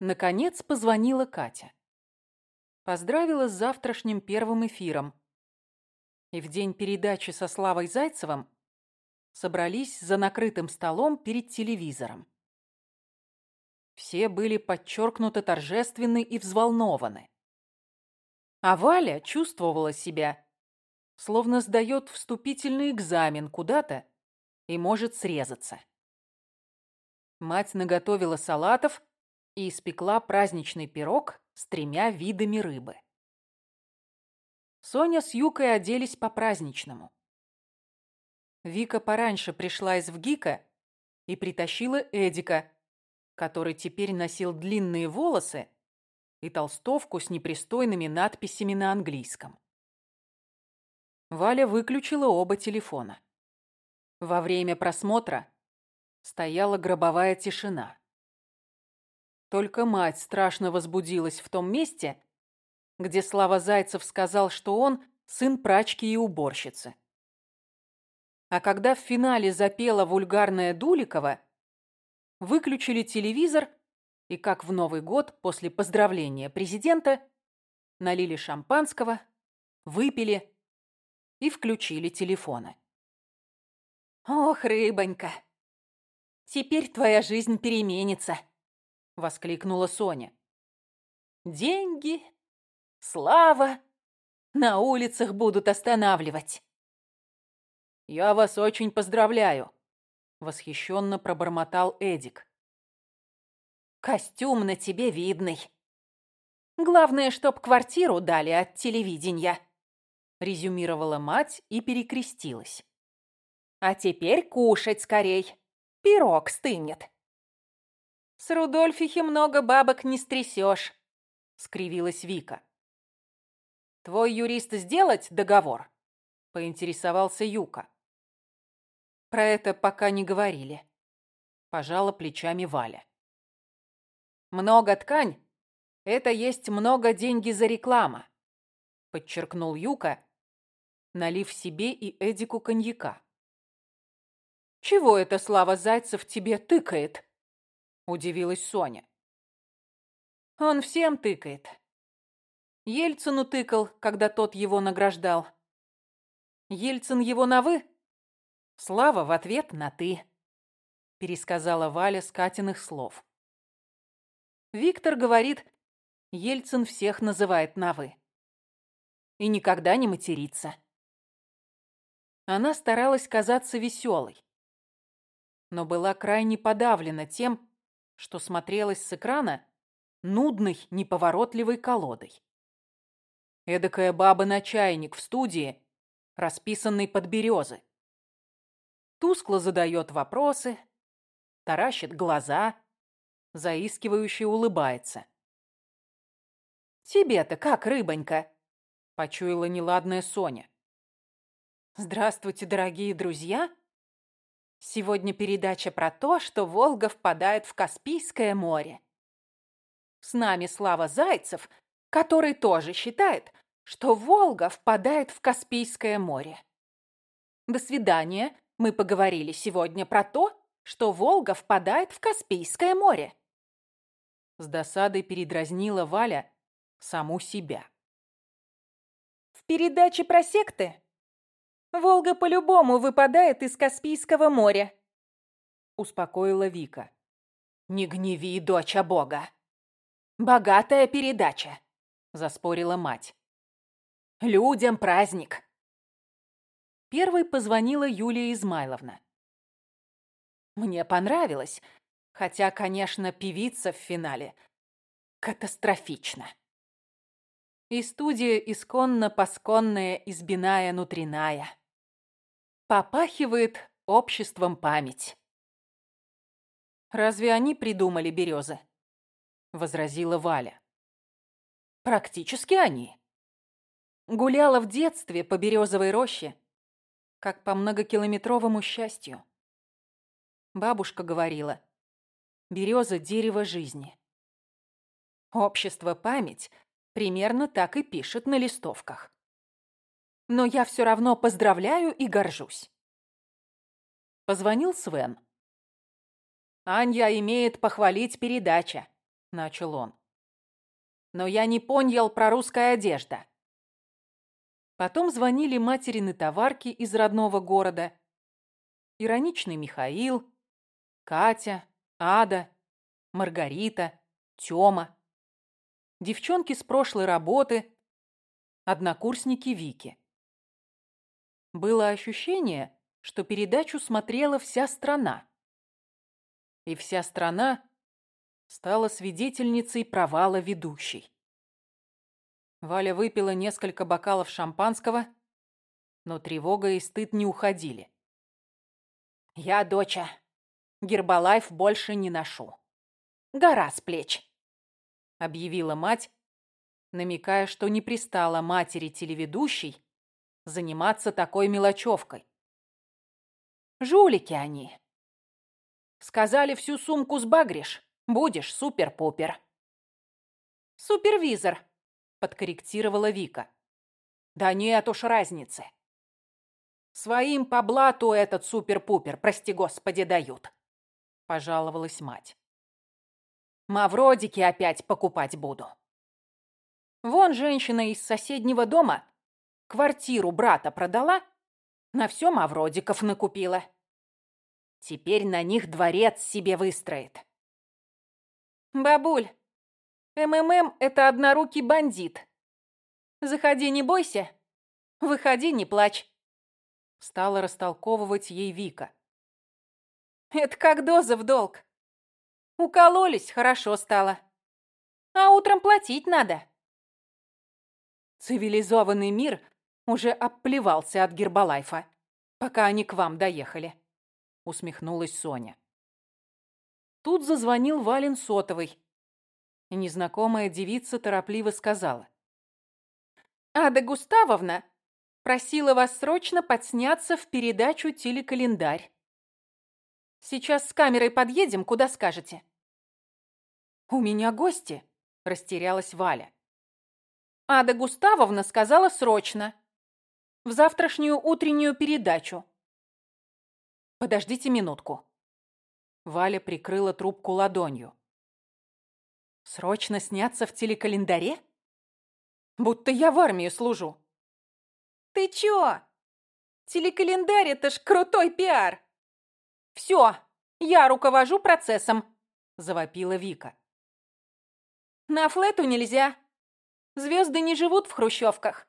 Наконец позвонила Катя. Поздравила с завтрашним первым эфиром. И в день передачи со Славой Зайцевым собрались за накрытым столом перед телевизором. Все были подчеркнуто торжественны и взволнованы. А Валя чувствовала себя, словно сдает вступительный экзамен куда-то и может срезаться. Мать наготовила салатов и испекла праздничный пирог с тремя видами рыбы. Соня с Юкой оделись по-праздничному. Вика пораньше пришла из ВГИКа и притащила Эдика, который теперь носил длинные волосы и толстовку с непристойными надписями на английском. Валя выключила оба телефона. Во время просмотра стояла гробовая тишина. Только мать страшно возбудилась в том месте, где Слава Зайцев сказал, что он сын прачки и уборщицы. А когда в финале запела вульгарная Дуликова, выключили телевизор и, как в Новый год после поздравления президента, налили шампанского, выпили и включили телефоны. «Ох, рыбонька, теперь твоя жизнь переменится!» — воскликнула Соня. «Деньги, слава на улицах будут останавливать». «Я вас очень поздравляю», — восхищенно пробормотал Эдик. «Костюм на тебе видный. Главное, чтоб квартиру дали от телевидения» резюмировала мать и перекрестилась. А теперь кушать скорей. Пирог стынет. С Рудольфихи много бабок не стрясешь, скривилась Вика. Твой юрист сделать договор? Поинтересовался Юка. Про это пока не говорили. Пожала плечами Валя. Много ткань – это есть много деньги за реклама, подчеркнул Юка налив себе и Эдику коньяка. «Чего это Слава Зайцев тебе тыкает?» – удивилась Соня. «Он всем тыкает. Ельцину тыкал, когда тот его награждал. Ельцин его на «вы», Слава в ответ на «ты», – пересказала Валя с Катиных слов. Виктор говорит, Ельцин всех называет на «вы» и никогда не матерится. Она старалась казаться веселой, но была крайне подавлена тем, что смотрелась с экрана нудной, неповоротливой колодой. Эдакая баба-на-чайник в студии, расписанной под березы. Тускло задает вопросы, таращит глаза, заискивающе улыбается. «Тебе-то как, рыбонька?» – почуяла неладная Соня. Здравствуйте, дорогие друзья! Сегодня передача про то, что Волга впадает в Каспийское море. С нами Слава Зайцев, который тоже считает, что Волга впадает в Каспийское море. До свидания. Мы поговорили сегодня про то, что Волга впадает в Каспийское море. С досадой передразнила Валя саму себя. В передаче про секты Волга по-любому выпадает из Каспийского моря», — успокоила Вика. «Не гневи, доча бога. Богатая передача», — заспорила мать. «Людям праздник». Первой позвонила Юлия Измайловна. Мне понравилось, хотя, конечно, певица в финале катастрофично. И студия исконно-посконная, избиная, нутряная попахивает обществом память. «Разве они придумали березы?» — возразила Валя. «Практически они. Гуляла в детстве по березовой роще, как по многокилометровому счастью. Бабушка говорила, береза — дерево жизни. Общество память примерно так и пишет на листовках но я все равно поздравляю и горжусь. Позвонил Свен. Анья имеет похвалить передача. — начал он. «Но я не понял про русская одежда». Потом звонили материны товарки из родного города. Ироничный Михаил, Катя, Ада, Маргарита, Тёма. Девчонки с прошлой работы, однокурсники Вики. Было ощущение, что передачу смотрела вся страна. И вся страна стала свидетельницей провала ведущей. Валя выпила несколько бокалов шампанского, но тревога и стыд не уходили. «Я, доча, Гербалайф больше не ношу. Гора с плеч», — объявила мать, намекая, что не пристала матери телеведущей заниматься такой мелочевкой. Жулики они. Сказали, всю сумку сбагришь, будешь супер-пупер. Супервизор, подкорректировала Вика. Да нет уж разницы. Своим по блату этот супер-пупер, прости господи, дают, пожаловалась мать. Мавродики опять покупать буду. Вон женщина из соседнего дома квартиру брата продала, на все мавродиков накупила. Теперь на них дворец себе выстроит. Бабуль, МММ — это однорукий бандит. Заходи, не бойся. Выходи, не плачь. Стала растолковывать ей Вика. Это как доза в долг. Укололись, хорошо стало. А утром платить надо. Цивилизованный мир уже обплевался от Гербалайфа, пока они к вам доехали», — усмехнулась Соня. Тут зазвонил Вален сотовый, незнакомая девица торопливо сказала. «Ада Густавовна просила вас срочно подсняться в передачу «Телекалендарь». Сейчас с камерой подъедем, куда скажете». «У меня гости», — растерялась Валя. Ада Густавовна сказала срочно в завтрашнюю утреннюю передачу. Подождите минутку. Валя прикрыла трубку ладонью. Срочно сняться в телекалендаре? Будто я в армии служу. Ты чё? Телекалендарь — это ж крутой пиар. Всё, я руковожу процессом, завопила Вика. На флету нельзя. Звезды не живут в хрущевках.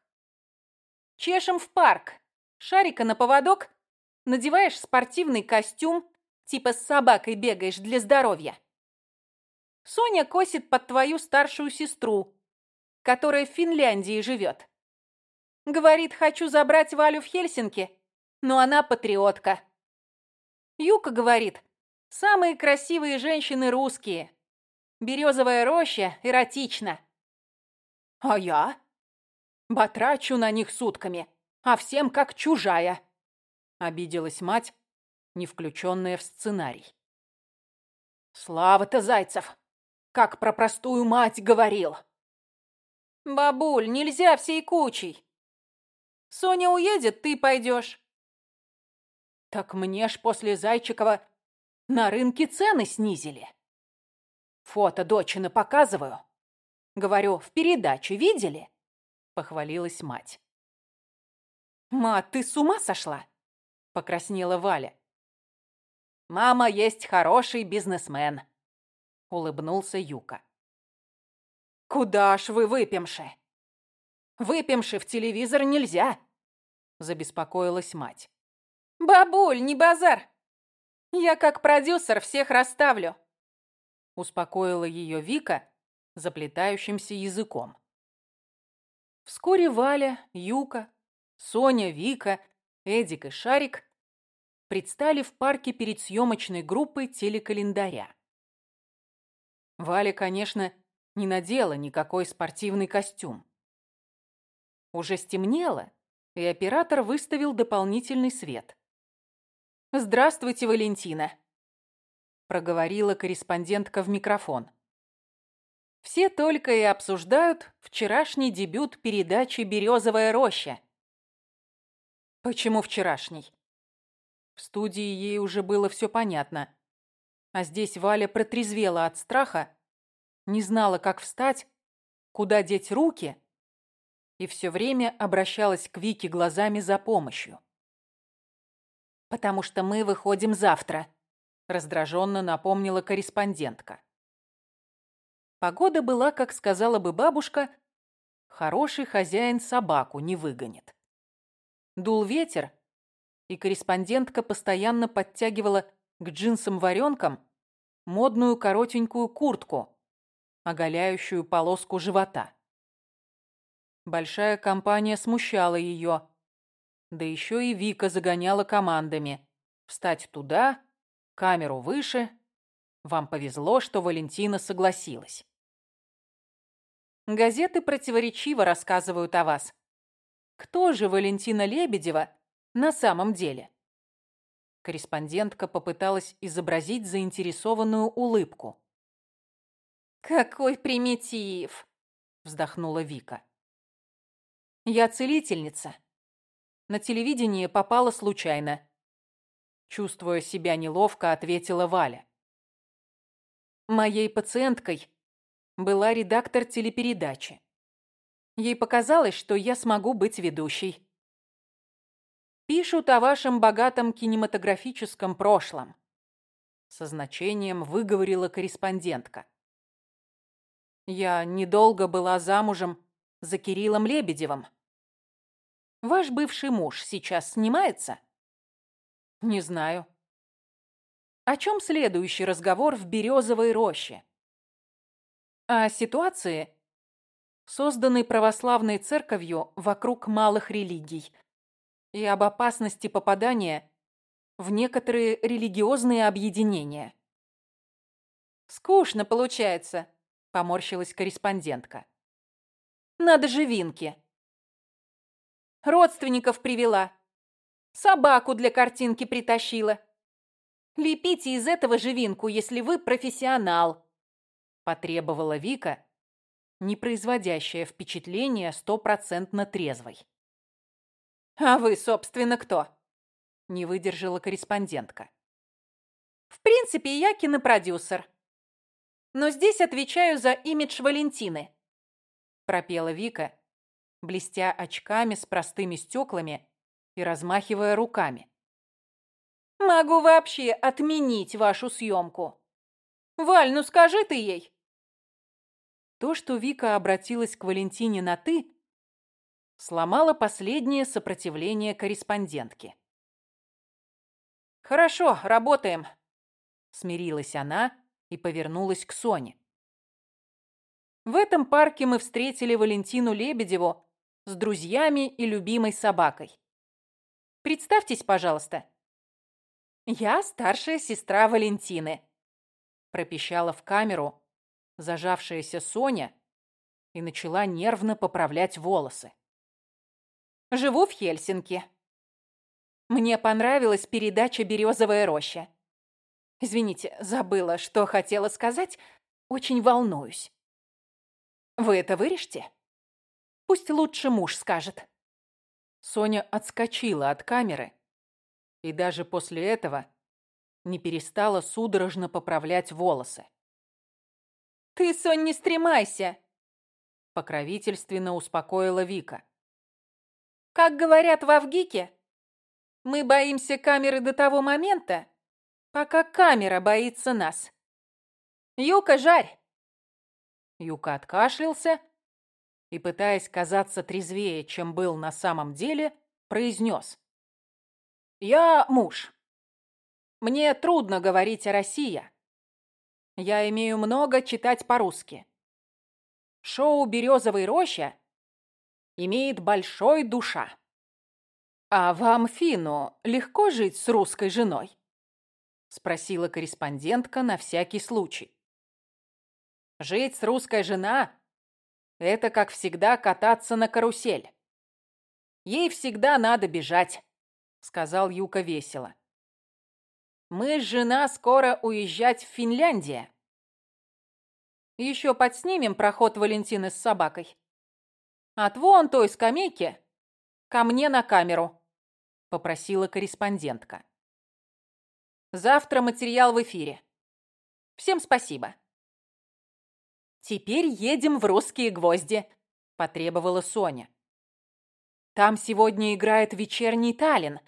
Чешем в парк. Шарика на поводок. Надеваешь спортивный костюм. Типа с собакой бегаешь для здоровья. Соня косит под твою старшую сестру, которая в Финляндии живет. Говорит, хочу забрать Валю в Хельсинки, но она патриотка. Юка говорит, самые красивые женщины русские. Березовая роща эротична. А я? Батрачу на них сутками, а всем как чужая. Обиделась мать, не включенная в сценарий. Слава-то Зайцев, как про простую мать говорил. Бабуль, нельзя всей кучей. Соня уедет, ты пойдешь. Так мне ж после Зайчикова на рынке цены снизили. Фото дочины показываю. Говорю, в передаче видели? Похвалилась мать. «Ма, ты с ума сошла?» — покраснела Валя. «Мама есть хороший бизнесмен», — улыбнулся Юка. «Куда ж вы выпьемши? Выпьемши в телевизор нельзя», — забеспокоилась мать. «Бабуль, не базар! Я как продюсер всех расставлю», — успокоила ее Вика заплетающимся языком. Вскоре Валя, Юка, Соня, Вика, Эдик и Шарик предстали в парке перед съемочной группой телекалендаря. Валя, конечно, не надела никакой спортивный костюм. Уже стемнело, и оператор выставил дополнительный свет. «Здравствуйте, Валентина», — проговорила корреспондентка в микрофон. Все только и обсуждают вчерашний дебют передачи «Березовая роща». Почему вчерашний? В студии ей уже было все понятно. А здесь Валя протрезвела от страха, не знала, как встать, куда деть руки, и все время обращалась к Вике глазами за помощью. «Потому что мы выходим завтра», — раздраженно напомнила корреспондентка. Погода была, как сказала бы бабушка, хороший хозяин собаку не выгонит. Дул ветер, и корреспондентка постоянно подтягивала к джинсам-варенкам модную коротенькую куртку, оголяющую полоску живота. Большая компания смущала ее, да еще и Вика загоняла командами. Встать туда, камеру выше. Вам повезло, что Валентина согласилась. Газеты противоречиво рассказывают о вас. Кто же Валентина Лебедева на самом деле? Корреспондентка попыталась изобразить заинтересованную улыбку. «Какой примитив!» — вздохнула Вика. «Я целительница. На телевидение попала случайно». Чувствуя себя неловко, ответила Валя. Моей пациенткой была редактор телепередачи. Ей показалось, что я смогу быть ведущей. Пишут о вашем богатом кинематографическом прошлом. Со значением выговорила корреспондентка. Я недолго была замужем за Кириллом Лебедевым. Ваш бывший муж сейчас снимается? Не знаю. О чем следующий разговор в Березовой роще? О ситуации, созданной православной церковью вокруг малых религий, и об опасности попадания в некоторые религиозные объединения. «Скучно получается», — поморщилась корреспондентка. «Надо же винки». Родственников привела. Собаку для картинки притащила. Лепите из этого живинку, если вы профессионал потребовала Вика, не производящая впечатления стопроцентно трезвой. «А вы, собственно, кто?» – не выдержала корреспондентка. «В принципе, я кинопродюсер. Но здесь отвечаю за имидж Валентины», – пропела Вика, блестя очками с простыми стеклами и размахивая руками. «Могу вообще отменить вашу съемку. Валь, ну скажи ты ей, то, что Вика обратилась к Валентине на «ты», сломало последнее сопротивление корреспондентки. «Хорошо, работаем», — смирилась она и повернулась к Соне. В этом парке мы встретили Валентину Лебедеву с друзьями и любимой собакой. Представьтесь, пожалуйста. Я старшая сестра Валентины, пропищала в камеру зажавшаяся Соня и начала нервно поправлять волосы. «Живу в Хельсинки. Мне понравилась передача «Березовая роща». Извините, забыла, что хотела сказать. Очень волнуюсь. Вы это вырежьте? Пусть лучше муж скажет». Соня отскочила от камеры и даже после этого не перестала судорожно поправлять волосы. «Ты, Сонь, не стремайся!» Покровительственно успокоила Вика. «Как говорят в Авгике, мы боимся камеры до того момента, пока камера боится нас. Юка, жарь!» Юка откашлялся и, пытаясь казаться трезвее, чем был на самом деле, произнес. «Я муж. Мне трудно говорить о России, я имею много читать по-русски. Шоу «Березовая роща» имеет большой душа. А вам, Фину, легко жить с русской женой? Спросила корреспондентка на всякий случай. Жить с русской жена – это, как всегда, кататься на карусель. Ей всегда надо бежать, сказал Юка весело. Мы жена скоро уезжать в Финляндию. Еще подснимем проход Валентины с собакой. От вон той скамейки ко мне на камеру, попросила корреспондентка. Завтра материал в эфире. Всем спасибо. теперь едем в русские гвозди», — потребовала Соня. «Там сегодня играет вечерний Таллин.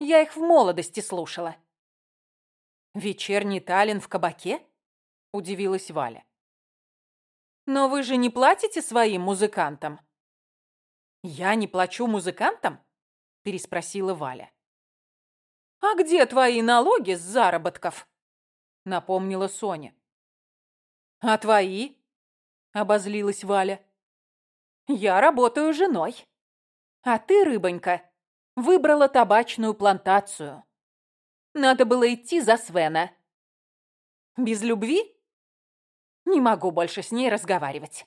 Я их в молодости слушала». «Вечерний Таллин в кабаке?» — удивилась Валя. «Но вы же не платите своим музыкантам?» «Я не плачу музыкантам?» — переспросила Валя. «А где твои налоги с заработков?» — напомнила Соня. «А твои?» — обозлилась Валя. «Я работаю женой. А ты, рыбонька, выбрала табачную плантацию. Надо было идти за Свена. Без любви? Не могу больше с ней разговаривать.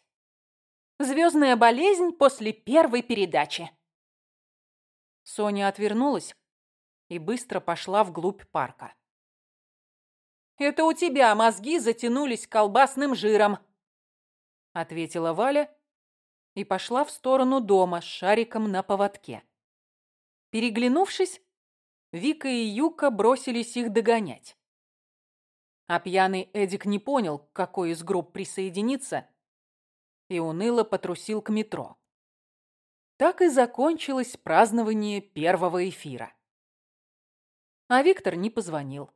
Звездная болезнь после первой передачи». Соня отвернулась и быстро пошла вглубь парка. «Это у тебя мозги затянулись колбасным жиром», — ответила Валя и пошла в сторону дома с шариком на поводке. Переглянувшись, Вика и Юка бросились их догонять. А пьяный Эдик не понял, к какой из групп присоединиться, и уныло потрусил к метро. Так и закончилось празднование первого эфира. А Виктор не позвонил.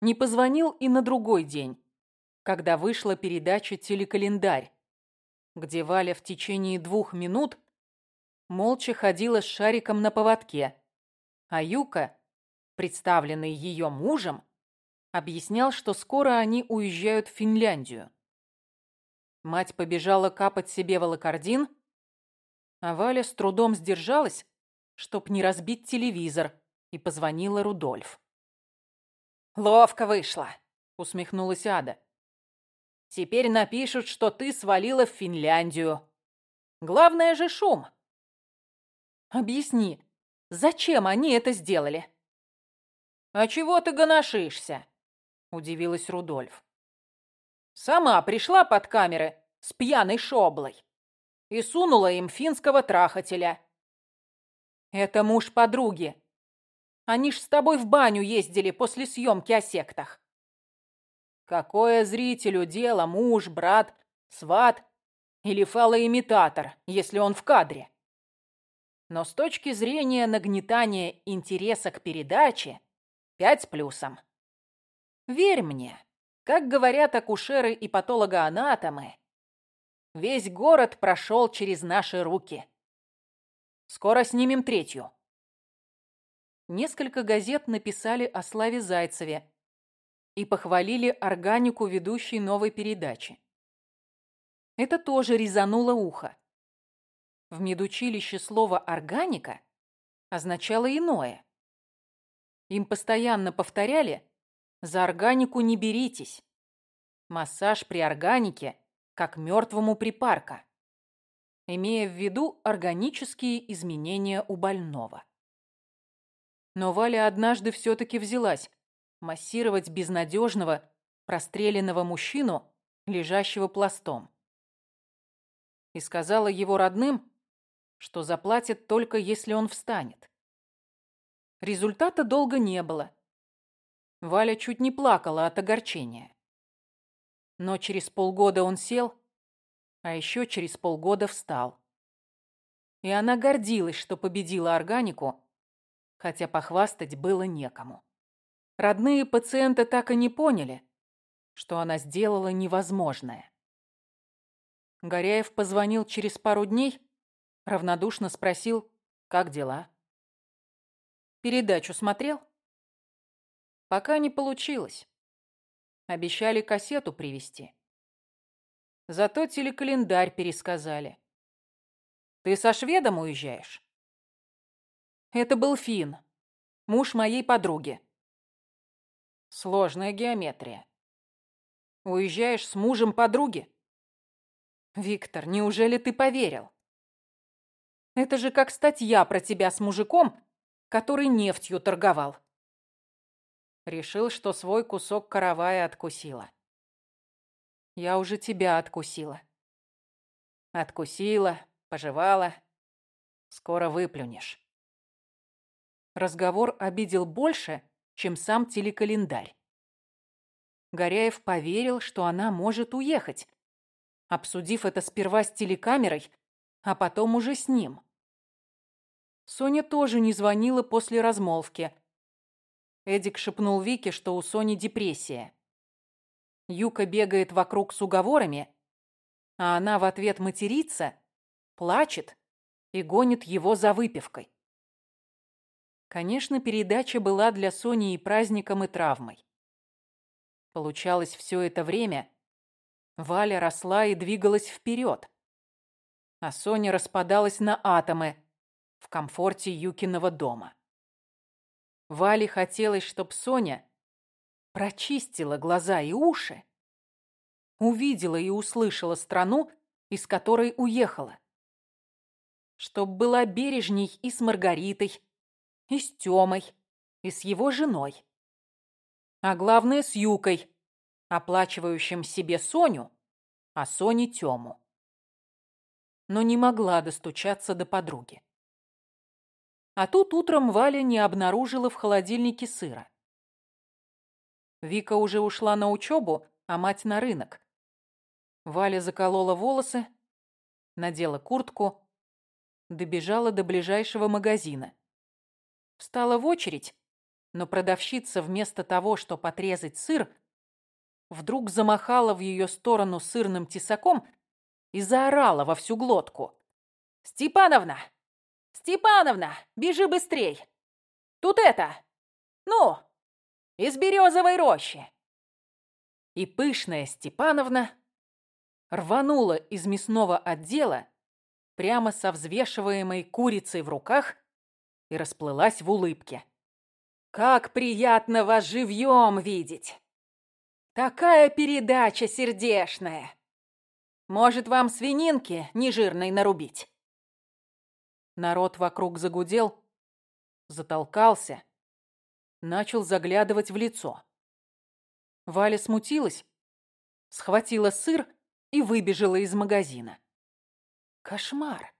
Не позвонил и на другой день, когда вышла передача «Телекалендарь», где Валя в течение двух минут молча ходила с шариком на поводке, а Юка, представленный ее мужем, объяснял, что скоро они уезжают в Финляндию. Мать побежала капать себе волокордин, а Валя с трудом сдержалась, чтоб не разбить телевизор, и позвонила Рудольф. «Ловко вышло», — усмехнулась Ада. «Теперь напишут, что ты свалила в Финляндию. Главное же шум». «Объясни, зачем они это сделали?» «А чего ты гоношишься?» — удивилась Рудольф. «Сама пришла под камеры с пьяной шоблой и сунула им финского трахателя». «Это муж подруги», они ж с тобой в баню ездили после съемки о сектах. Какое зрителю дело муж, брат, сват или фалоимитатор, если он в кадре? Но с точки зрения нагнетания интереса к передаче, пять с плюсом. Верь мне, как говорят акушеры и патологоанатомы, весь город прошел через наши руки. Скоро снимем третью несколько газет написали о Славе Зайцеве и похвалили органику ведущей новой передачи. Это тоже резануло ухо. В медучилище слово «органика» означало иное. Им постоянно повторяли «за органику не беритесь». Массаж при органике, как мертвому припарка, имея в виду органические изменения у больного. Но Валя однажды все-таки взялась массировать безнадежного, простреленного мужчину, лежащего пластом. И сказала его родным, что заплатит только если он встанет. Результата долго не было. Валя чуть не плакала от огорчения. Но через полгода он сел, а еще через полгода встал. И она гордилась, что победила органику, хотя похвастать было некому. Родные пациента так и не поняли, что она сделала невозможное. Горяев позвонил через пару дней, равнодушно спросил, как дела. Передачу смотрел? Пока не получилось. Обещали кассету привезти. Зато телекалендарь пересказали. Ты со шведом уезжаешь? Это был Фин, муж моей подруги. Сложная геометрия. Уезжаешь с мужем подруги? Виктор, неужели ты поверил? Это же как статья про тебя с мужиком, который нефтью торговал. Решил, что свой кусок каравая откусила. Я уже тебя откусила. Откусила, пожевала. Скоро выплюнешь. Разговор обидел больше, чем сам телекалендарь. Горяев поверил, что она может уехать, обсудив это сперва с телекамерой, а потом уже с ним. Соня тоже не звонила после размолвки. Эдик шепнул Вике, что у Сони депрессия. Юка бегает вокруг с уговорами, а она в ответ матерится, плачет и гонит его за выпивкой. Конечно, передача была для Сони и праздником, и травмой. Получалось, все это время Валя росла и двигалась вперед, а Соня распадалась на атомы в комфорте Юкиного дома. Вале хотелось, чтоб Соня прочистила глаза и уши, увидела и услышала страну, из которой уехала. Чтоб была бережней и с Маргаритой, и с Тёмой, и с его женой. А главное, с Юкой, оплачивающим себе Соню, а Соне Тёму. Но не могла достучаться до подруги. А тут утром Валя не обнаружила в холодильнике сыра. Вика уже ушла на учебу, а мать на рынок. Валя заколола волосы, надела куртку, добежала до ближайшего магазина. Встала в очередь но продавщица вместо того, чтобы отрезать сыр, вдруг замахала в ее сторону сырным тесаком и заорала во всю глотку. «Степановна! Степановна, бежи быстрей! Тут это! Ну, из березовой рощи!» И пышная Степановна рванула из мясного отдела прямо со взвешиваемой курицей в руках и расплылась в улыбке. Как приятно вас живьем видеть! Такая передача сердешная! Может, вам свининки нежирной нарубить?» Народ вокруг загудел, затолкался, начал заглядывать в лицо. Валя смутилась, схватила сыр и выбежала из магазина. Кошмар!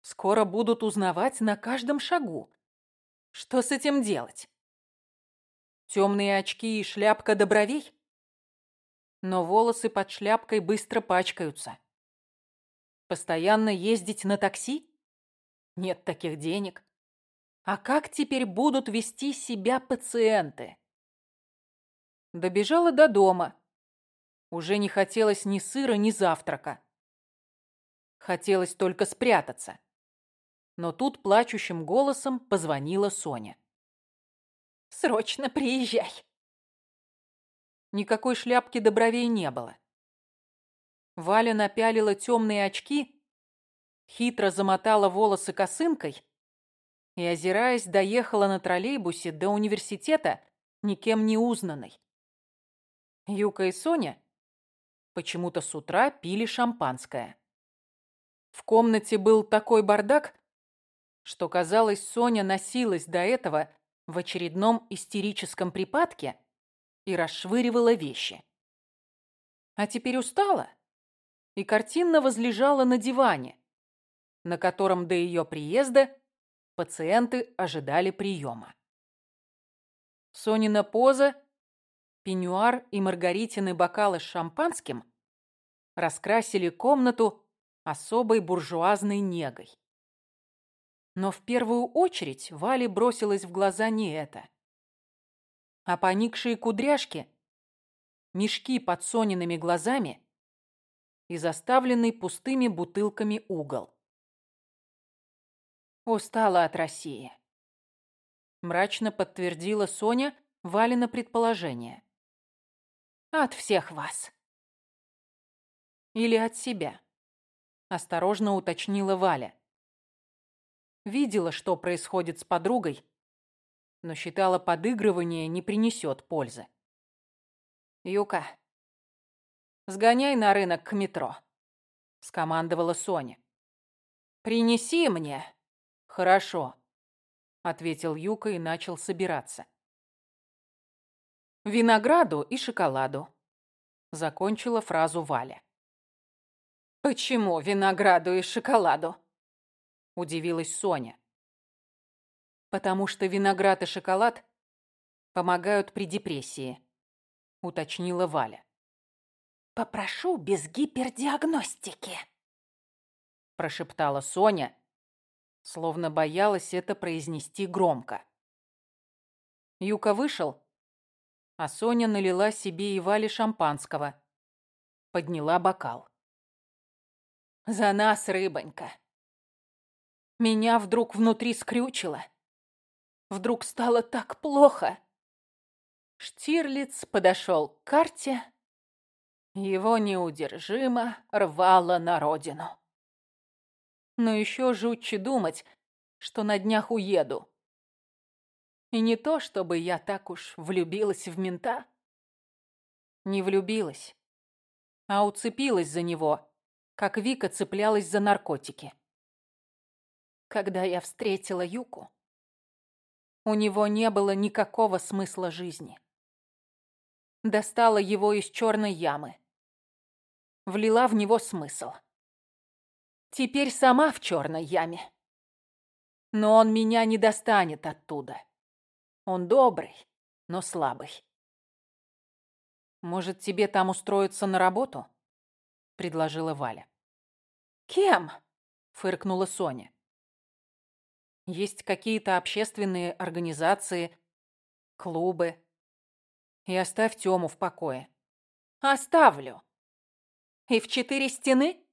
Скоро будут узнавать на каждом шагу. Что с этим делать? Темные очки и шляпка до бровей? Но волосы под шляпкой быстро пачкаются. Постоянно ездить на такси? Нет таких денег. А как теперь будут вести себя пациенты? Добежала до дома. Уже не хотелось ни сыра, ни завтрака. Хотелось только спрятаться но тут плачущим голосом позвонила Соня. «Срочно приезжай!» Никакой шляпки до бровей не было. Валя напялила темные очки, хитро замотала волосы косынкой и, озираясь, доехала на троллейбусе до университета, никем не узнанной. Юка и Соня почему-то с утра пили шампанское. В комнате был такой бардак, что, казалось, Соня носилась до этого в очередном истерическом припадке и расшвыривала вещи. А теперь устала и картинно возлежала на диване, на котором до ее приезда пациенты ожидали приема. Сонина поза, пеньюар и маргаритины бокалы с шампанским раскрасили комнату особой буржуазной негой. Но в первую очередь Вале бросилось в глаза не это. А поникшие кудряшки, мешки под Сониными глазами и заставленный пустыми бутылками угол. Устала от России. Мрачно подтвердила Соня Валина предположение. От всех вас. Или от себя. Осторожно уточнила Валя. Видела, что происходит с подругой, но считала, подыгрывание не принесет пользы. «Юка, сгоняй на рынок к метро», — скомандовала Соня. «Принеси мне». «Хорошо», — ответил Юка и начал собираться. «Винограду и шоколаду», — закончила фразу Валя. «Почему винограду и шоколаду?» – удивилась Соня. «Потому что виноград и шоколад помогают при депрессии», уточнила Валя. «Попрошу без гипердиагностики», – прошептала Соня, словно боялась это произнести громко. Юка вышел, а Соня налила себе и Вале шампанского. Подняла бокал. «За нас, рыбонька!» Меня вдруг внутри скрючило. Вдруг стало так плохо. Штирлиц подошел к карте. Его неудержимо рвало на родину. Но еще жутче думать, что на днях уеду. И не то, чтобы я так уж влюбилась в мента. Не влюбилась, а уцепилась за него, как Вика цеплялась за наркотики. Когда я встретила Юку, у него не было никакого смысла жизни. Достала его из черной ямы. Влила в него смысл. Теперь сама в черной яме. Но он меня не достанет оттуда. Он добрый, но слабый. «Может, тебе там устроиться на работу?» — предложила Валя. «Кем?» — фыркнула Соня. Есть какие-то общественные организации, клубы. И оставь Тему в покое. Оставлю. И в четыре стены?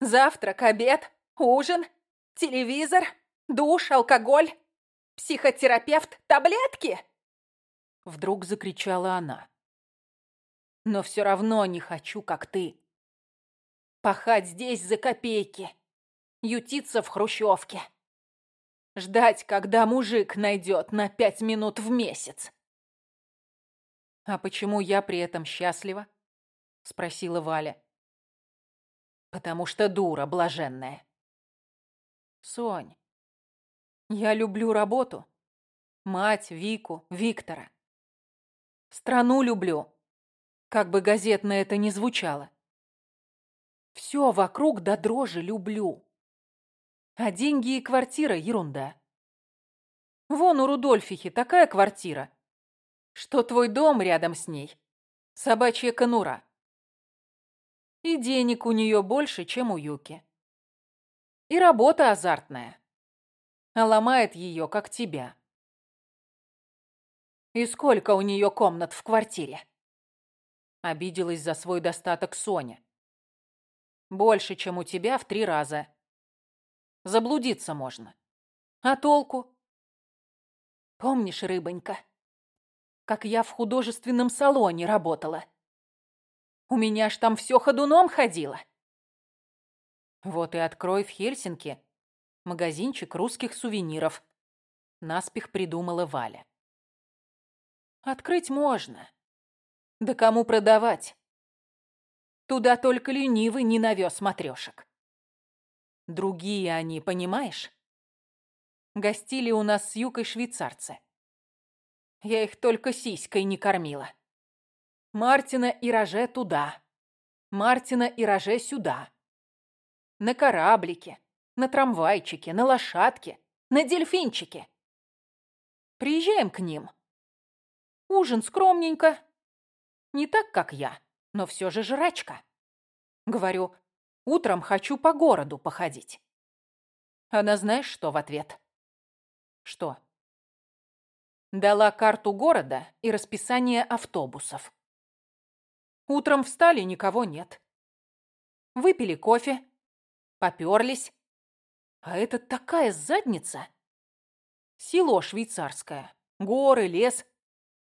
Завтрак, обед, ужин, телевизор, душ, алкоголь, психотерапевт, таблетки? Вдруг закричала она. Но все равно не хочу, как ты. Пахать здесь за копейки. Ютиться в хрущевке. Ждать, когда мужик найдет на пять минут в месяц. «А почему я при этом счастлива?» — спросила Валя. «Потому что дура блаженная». «Сонь, я люблю работу, мать, Вику, Виктора. Страну люблю, как бы газетно это ни звучало. Все вокруг до дрожи люблю. А деньги и квартира – ерунда. Вон у Рудольфихи такая квартира, что твой дом рядом с ней – собачья конура. И денег у нее больше, чем у Юки. И работа азартная, а ломает ее, как тебя. И сколько у нее комнат в квартире? Обиделась за свой достаток Соня. Больше, чем у тебя в три раза. Заблудиться можно. А толку? Помнишь, рыбонька, как я в художественном салоне работала? У меня ж там все ходуном ходило. Вот и открой в Хельсинки магазинчик русских сувениров. Наспех придумала Валя. Открыть можно. Да кому продавать? Туда только ленивый не навез матрешек. Другие они, понимаешь? Гостили у нас с Юкой швейцарцы. Я их только сиськой не кормила. Мартина и Роже туда. Мартина и Роже сюда. На кораблике, на трамвайчике, на лошадке, на дельфинчике. Приезжаем к ним. Ужин скромненько. Не так, как я, но все же жрачка. Говорю, Утром хочу по городу походить. Она знаешь, что в ответ? Что? Дала карту города и расписание автобусов. Утром встали, никого нет. Выпили кофе, попёрлись. А это такая задница. Село швейцарское, горы, лес.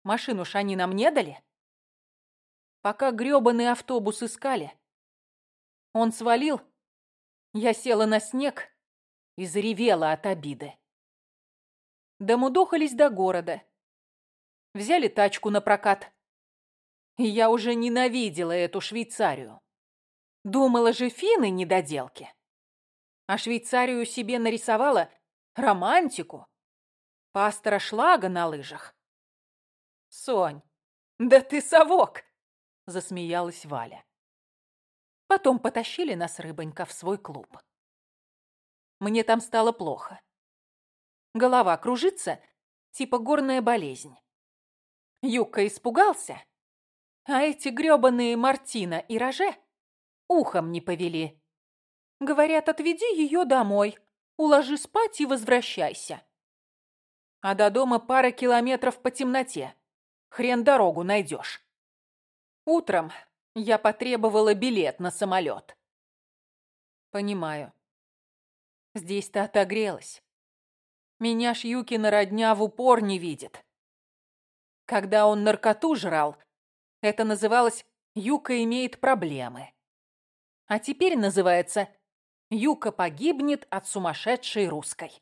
Машину ж они нам не дали. Пока грёбаный автобус искали, он свалил. Я села на снег и заревела от обиды. Домудохались до города. Взяли тачку на прокат. И я уже ненавидела эту Швейцарию. Думала же, финны недоделки. А Швейцарию себе нарисовала романтику. Пастора Шлага на лыжах. «Сонь, да ты совок!» — засмеялась Валя. Потом потащили нас, рыбонька, в свой клуб. Мне там стало плохо. Голова кружится, типа горная болезнь. Юка испугался, А эти грёбаные Мартина и Роже ухом не повели. Говорят, отведи ее домой, уложи спать и возвращайся. А до дома пара километров по темноте. Хрен дорогу найдешь. Утром я потребовала билет на самолет. Понимаю. Здесь-то отогрелась. Меня ж Юкина родня в упор не видит. Когда он наркоту жрал, это называлось «Юка имеет проблемы». А теперь называется «Юка погибнет от сумасшедшей русской».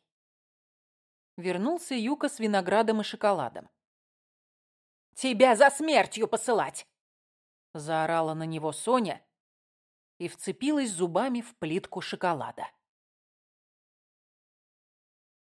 Вернулся Юка с виноградом и шоколадом. «Тебя за смертью посылать!» Заорала на него Соня и вцепилась зубами в плитку шоколада.